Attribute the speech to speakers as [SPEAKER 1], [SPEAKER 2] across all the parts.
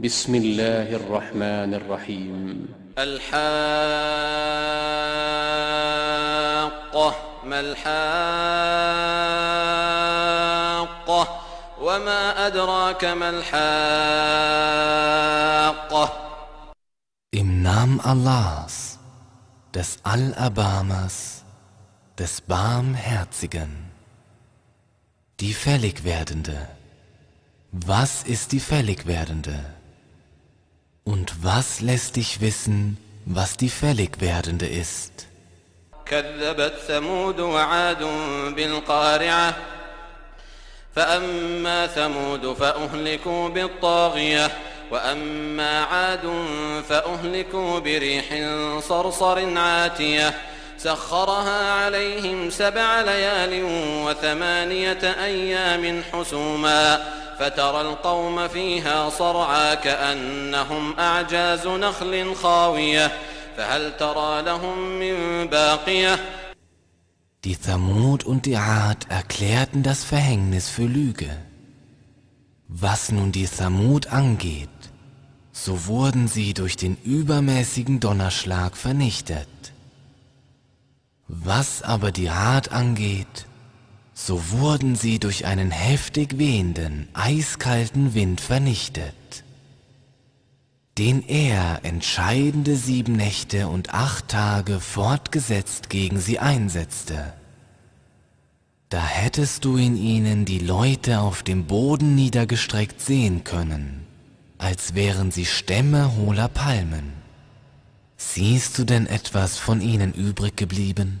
[SPEAKER 1] بسم الله الرحمن الرحيم
[SPEAKER 2] الحاقة ما الحاقة وما أدراك ما الحاقة
[SPEAKER 3] Im Namen Allahs, des Allerbarmers, des Barmherzigen, die Fälligwerdende. Was ist die Fälligwerdende? Und was lässt dich wissen, was die Fälligwerdende ist?
[SPEAKER 2] كذبت ثمود وعاد بالقارعة فأما ثمود فأهلكوا بالطاغية وأما عاد فأهلكوا بريح صرصر عاتية سخرها عليهم سبع ليال وثمانية أيام حسوما فترى القوم فيها صرعى كأنهم أعجاز نخل خاوية فهل ترى لهم من باقية
[SPEAKER 3] Die Thamud und die Ad erklärten das Verhängnis für Lüge. Was nun die Thamud angeht, so wurden sie durch den übermäßigen Donnerschlag vernichtet. Was aber die Ad angeht, so wurden sie durch einen heftig wehenden, eiskalten Wind vernichtet, den er entscheidende sieben Nächte und acht Tage fortgesetzt gegen sie einsetzte. Da hättest du in ihnen die Leute auf dem Boden niedergestreckt sehen können, als wären sie Stämme hohler Palmen. Siehst du denn etwas von ihnen übrig geblieben?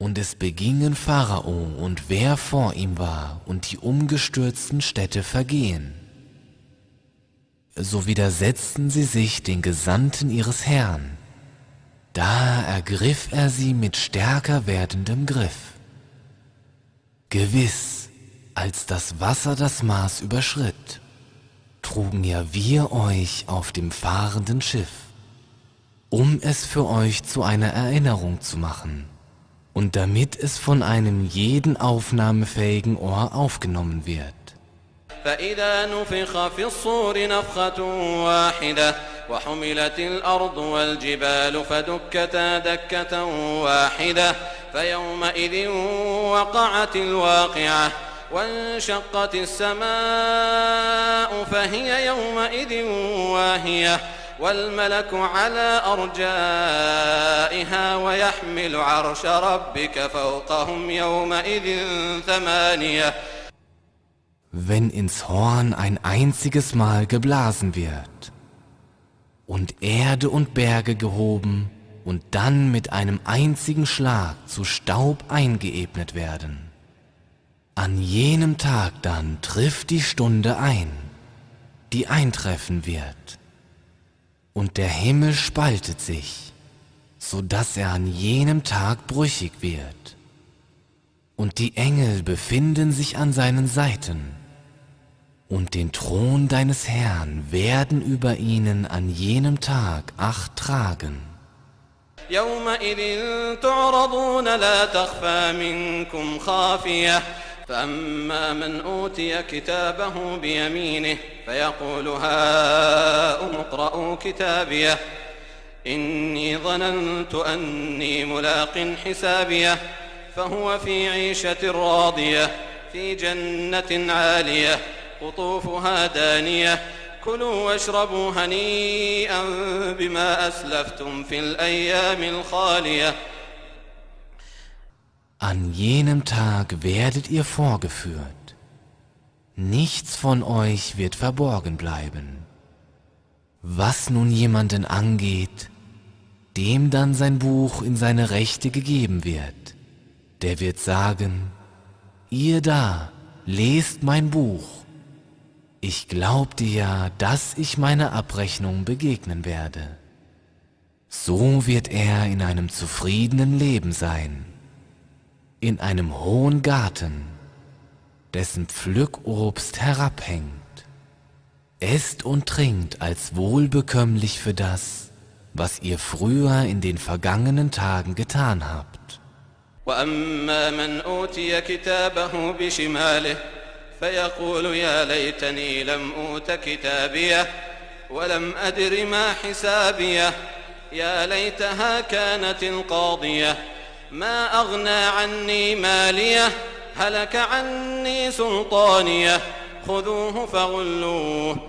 [SPEAKER 3] Und es begingen Pharao und wer vor ihm war und die umgestürzten Städte vergehen. So widersetzten sie sich den Gesandten ihres Herrn. Da ergriff er sie mit stärker werdendem Griff. Gewiss, als das Wasser das Maß überschritt, trugen ja wir euch auf dem fahrenden Schiff, um es für euch zu einer Erinnerung zu machen und damit es von einem jeden aufnahmefähigen Ohr aufgenommen wird.
[SPEAKER 2] فإذا نفخ في الصور نفخة واحدة وحملت الأرض والجبال فدكتا دكة واحدة فيومئذ وقعت الواقعة وانشقت السماء فهي يومئذ واهية والملك على أرجائها ويحمل عرش ربك فوقهم يومئذ ثمانية
[SPEAKER 3] Wenn ins Horn ein einziges Mal geblasen wird und Erde und Berge gehoben und dann mit einem einzigen Schlag zu Staub eingeebnet werden. An jenem Tag dann trifft die Stunde ein, die eintreffen wird und der Himmel spaltet sich, so dass er an jenem Tag brüchig wird. Und die Engel befinden sich an seinen Seiten, und den Thron deines Herrn werden über ihnen an jenem Tag Acht tragen.
[SPEAKER 2] يومئذ تعرضون لا تخفى منكم خافية فأما من أوتي كتابه بيمينه فيقول هاؤم اقرءوا كتابيه إني ظننت أني ملاق حسابيه فهو في عيشة راضية في جنة عالية قطوفها دانية كلوا واشربوا هنيئا بما أسلفتم في الأيام الخالية
[SPEAKER 3] An jenem Tag werdet ihr vorgeführt. Nichts von euch wird verborgen bleiben. Was nun jemanden angeht, dem dann sein Buch in seine Rechte gegeben wird, der wird sagen, ihr da, lest mein Buch. Ich glaubte ja, dass ich meiner Abrechnung begegnen werde. so wird er in einem zufriedenen Leben sein, in einem hohen Garten, dessen Pflückobst herabhängt. Esst und trinkt als wohlbekömmlich für das, was ihr früher in den vergangenen Tagen getan habt.
[SPEAKER 2] وأما من أوتي كتابه بشماله فيقول يا ليتني لم أوت كتابيه ولم أدر ما حسابيه يا ليتها كانت القاضية ما أغنى عني ماليه هلك عني سلطانيه خذوه فغلوه ثم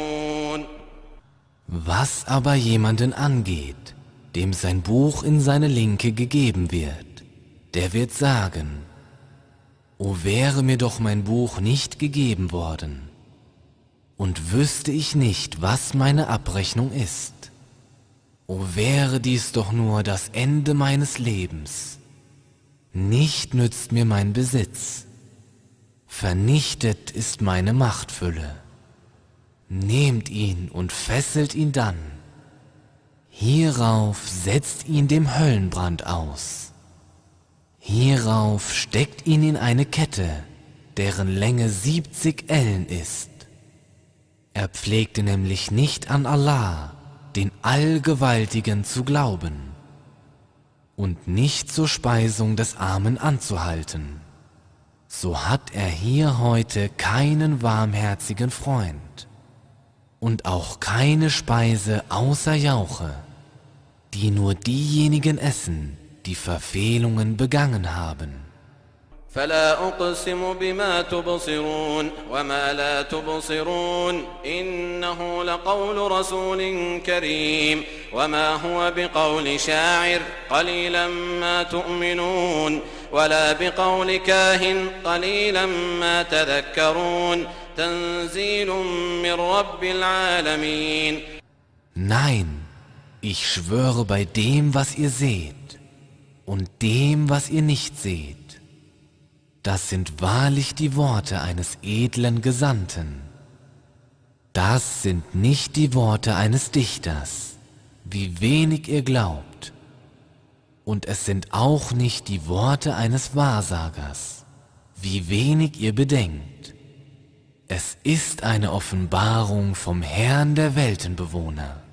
[SPEAKER 3] Was aber jemanden angeht, dem sein Buch in seine Linke gegeben wird, der wird sagen, O wäre mir doch mein Buch nicht gegeben worden, und wüsste ich nicht, was meine Abrechnung ist. O wäre dies doch nur das Ende meines Lebens. Nicht nützt mir mein Besitz, vernichtet ist meine Machtfülle. Nehmt ihn und fesselt ihn dann. Hierauf setzt ihn dem Höllenbrand aus. Hierauf steckt ihn in eine Kette, deren Länge siebzig Ellen ist. Er pflegte nämlich nicht an Allah, den Allgewaltigen, zu glauben und nicht zur Speisung des Armen anzuhalten. So hat er hier heute keinen warmherzigen Freund und auch keine Speise außer Jauche, die nur diejenigen essen, die Verfehlungen begangen haben.
[SPEAKER 2] فلا أقسم بما تبصرون وما لا تبصرون إنه لقول رسول كريم وما هو بقول شاعر قليلا ما تؤمنون ولا بقول كاهن قليلا ما تذكرون تنزيل من رب العالمين
[SPEAKER 3] Nein, ich schwöre bei dem, was ihr seht und dem, was ihr nicht seht. Das sind wahrlich die Worte eines edlen Gesandten. Das sind nicht die Worte eines Dichters, wie wenig ihr glaubt. Und es sind auch nicht die Worte eines Wahrsagers, wie wenig ihr bedenkt. Es ist eine Offenbarung vom Herrn der Weltenbewohner.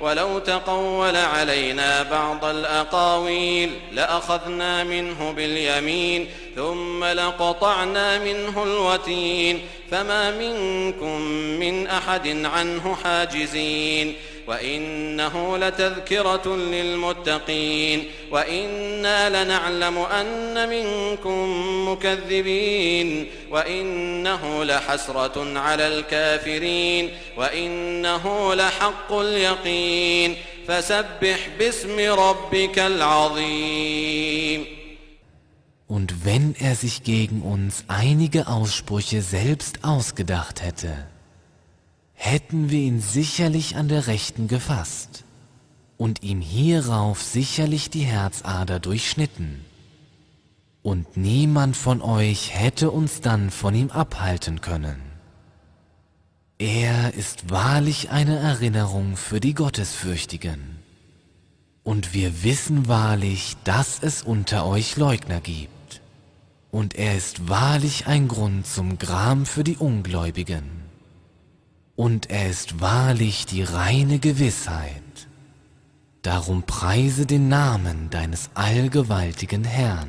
[SPEAKER 2] ولو تقول علينا بعض الأقاويل لأخذنا منه باليمين ثم لقطعنا منه الوتين فما منكم من أحد عنه حاجزين وإنه لتذكرة للمتقين وإنا لنعلم أن منكم مكذبين وإنه لحسرة على الكافرين وإنه لحق اليقين فسبح باسم ربك العظيم
[SPEAKER 3] Und wenn er sich gegen uns einige Aussprüche selbst ausgedacht hätte, hätten wir ihn sicherlich an der Rechten gefasst und ihm hierauf sicherlich die Herzader durchschnitten. Und niemand von euch hätte uns dann von ihm abhalten können. Er ist wahrlich eine Erinnerung für die Gottesfürchtigen. Und wir wissen wahrlich, dass es unter euch Leugner gibt. Und er ist wahrlich ein Grund zum Gram für die Ungläubigen. Und er ist wahrlich die reine Gewissheit. Darum preise den Namen deines allgewaltigen Herrn.